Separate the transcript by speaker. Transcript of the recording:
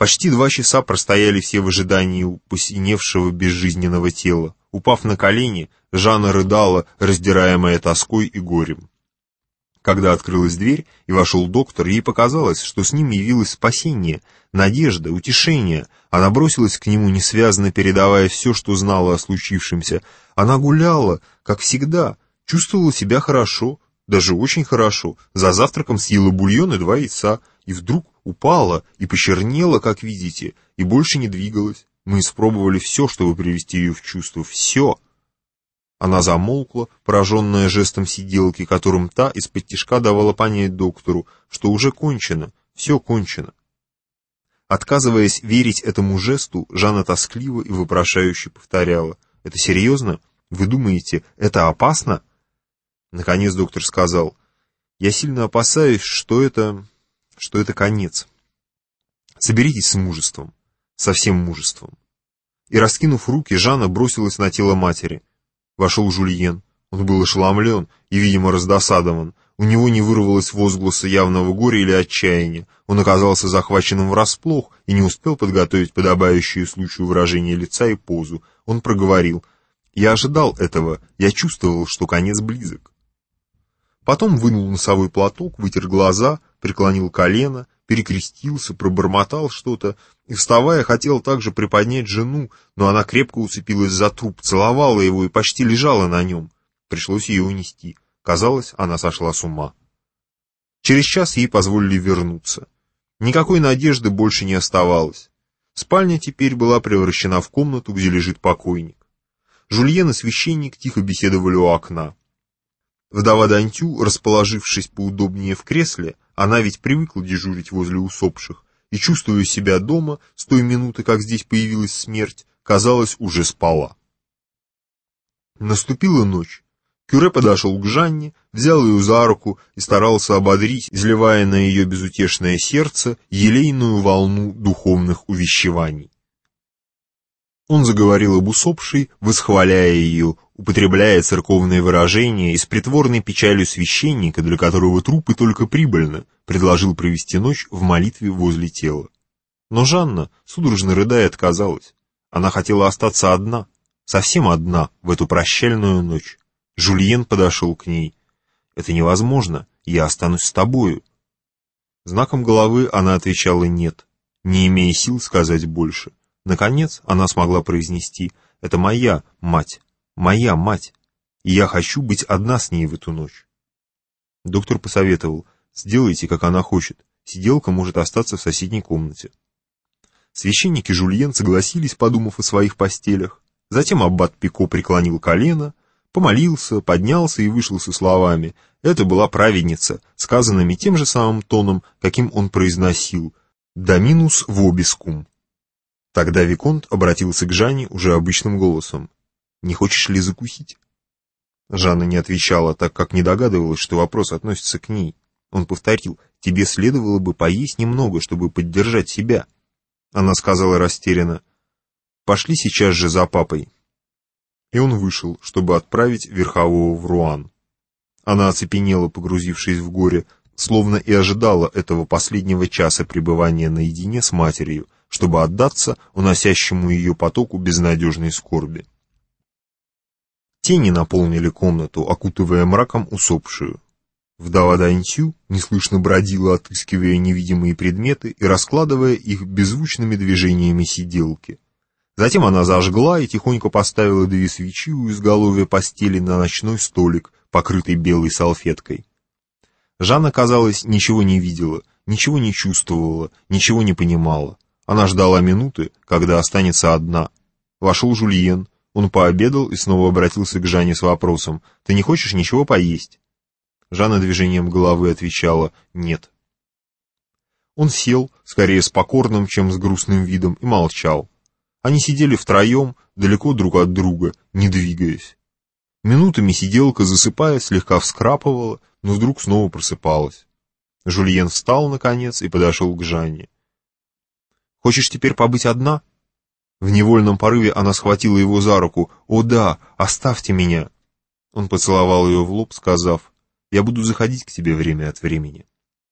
Speaker 1: Почти два часа простояли все в ожидании посиневшего безжизненного тела. Упав на колени, Жанна рыдала, раздираемая тоской и горем. Когда открылась дверь и вошел доктор, ей показалось, что с ним явилось спасение, надежда, утешение. Она бросилась к нему, несвязно передавая все, что знала о случившемся. Она гуляла, как всегда, чувствовала себя хорошо, даже очень хорошо. За завтраком съела бульон и два яйца, и вдруг упала и почернела, как видите, и больше не двигалась. Мы испробовали все, чтобы привести ее в чувство, все. Она замолкла, пораженная жестом сиделки, которым та из-под тишка давала понять доктору, что уже кончено, все кончено. Отказываясь верить этому жесту, Жанна тоскливо и вопрошающе повторяла. «Это серьезно? Вы думаете, это опасно?» Наконец доктор сказал. «Я сильно опасаюсь, что это... что это конец. Соберитесь с мужеством, со всем мужеством». И, раскинув руки, Жанна бросилась на тело матери. Вошел Жульен. Он был ошеломлен и, видимо, раздосадован. У него не вырвалось возгласа явного горя или отчаяния. Он оказался захваченным врасплох и не успел подготовить подобающие случаю выражение лица и позу. Он проговорил. «Я ожидал этого. Я чувствовал, что конец близок». Потом вынул носовой платок, вытер глаза, преклонил колено, перекрестился, пробормотал что-то и, вставая, хотел также приподнять жену, но она крепко уцепилась за труп, целовала его и почти лежала на нем. Пришлось ее унести. Казалось, она сошла с ума. Через час ей позволили вернуться. Никакой надежды больше не оставалось. Спальня теперь была превращена в комнату, где лежит покойник. Жульен и священник тихо беседовали у окна. Вдова Дантю, расположившись поудобнее в кресле, она ведь привыкла дежурить возле усопших, и, чувствуя себя дома, с той минуты, как здесь появилась смерть, казалось, уже спала. Наступила ночь. Кюре подошел к Жанне, взял ее за руку и старался ободрить, изливая на ее безутешное сердце елейную волну духовных увещеваний. Он заговорил об усопшей, восхваляя ее, употребляя церковные выражения и с притворной печалью священника, для которого трупы только прибыльно, предложил провести ночь в молитве возле тела. Но Жанна, судорожно рыдая, отказалась. Она хотела остаться одна, совсем одна, в эту прощальную ночь. Жульен подошел к ней. «Это невозможно, я останусь с тобою». Знаком головы она отвечала «нет», не имея сил сказать больше. Наконец она смогла произнести «это моя мать, моя мать, и я хочу быть одна с ней в эту ночь». Доктор посоветовал «сделайте, как она хочет, сиделка может остаться в соседней комнате». Священники Жульен согласились, подумав о своих постелях. Затем аббат Пико преклонил колено, помолился, поднялся и вышел со словами «Это была праведница», сказанными тем же самым тоном, каким он произносил «Доминус вобискум». Тогда Виконт обратился к Жанне уже обычным голосом. «Не хочешь ли закусить?» Жанна не отвечала, так как не догадывалась, что вопрос относится к ней. Он повторил, «Тебе следовало бы поесть немного, чтобы поддержать себя». Она сказала растерянно, «Пошли сейчас же за папой». И он вышел, чтобы отправить верхового в Руан. Она оцепенела, погрузившись в горе, словно и ожидала этого последнего часа пребывания наедине с матерью, чтобы отдаться уносящему ее потоку безнадежной скорби. Тени наполнили комнату, окутывая мраком усопшую. Вдова Даньцю неслышно бродила, отыскивая невидимые предметы и раскладывая их беззвучными движениями сиделки. Затем она зажгла и тихонько поставила две свечи у изголовья постели на ночной столик, покрытый белой салфеткой. Жанна, казалось, ничего не видела, ничего не чувствовала, ничего не понимала. Она ждала минуты, когда останется одна. Вошел Жульен. Он пообедал и снова обратился к Жанне с вопросом. «Ты не хочешь ничего поесть?» Жанна движением головы отвечала «нет». Он сел, скорее с покорным, чем с грустным видом, и молчал. Они сидели втроем, далеко друг от друга, не двигаясь. Минутами сиделка, засыпая, слегка вскрапывала, но вдруг снова просыпалась. Жульен встал, наконец, и подошел к Жанне. «Хочешь теперь побыть одна?» В невольном порыве она схватила его за руку. «О да, оставьте меня!» Он поцеловал ее в лоб, сказав, «Я буду заходить к тебе время от времени».